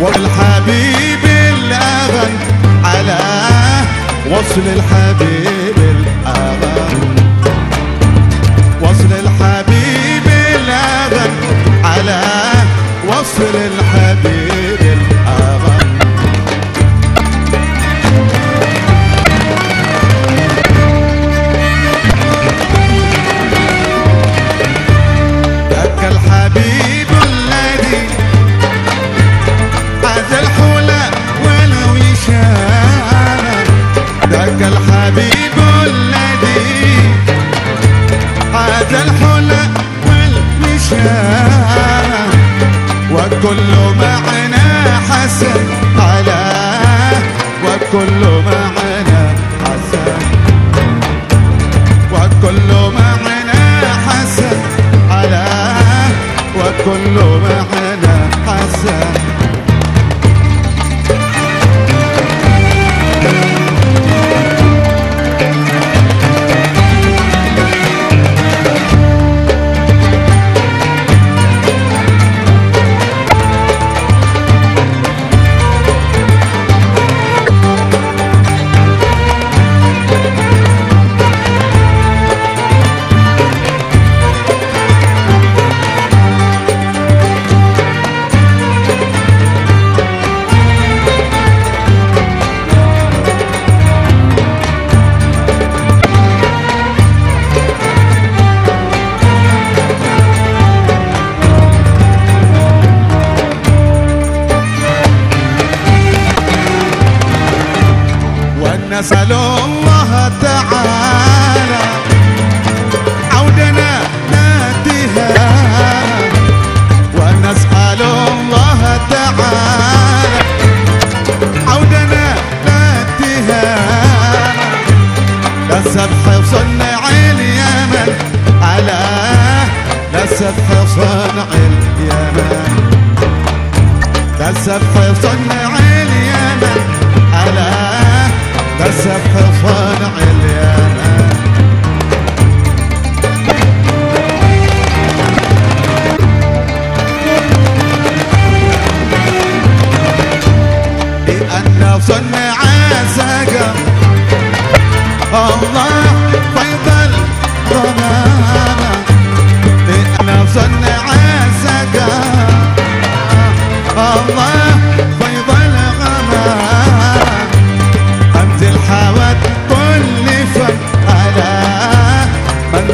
والحبيب الأبد على وصل الحبيب الأبد. وصل الحبيب الأبد على وصل الحبيب وكل معنا حسن على وكل معنا حسن. وكل معنا حسن على وكل معنا حسن.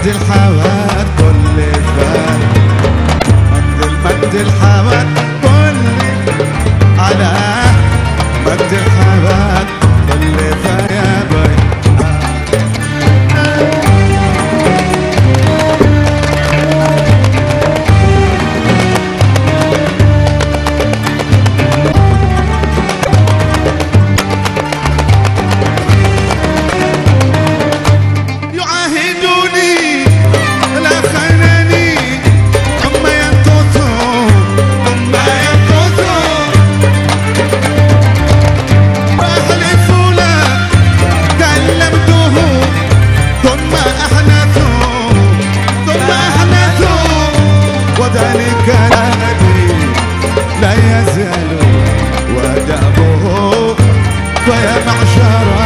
del travail. معشره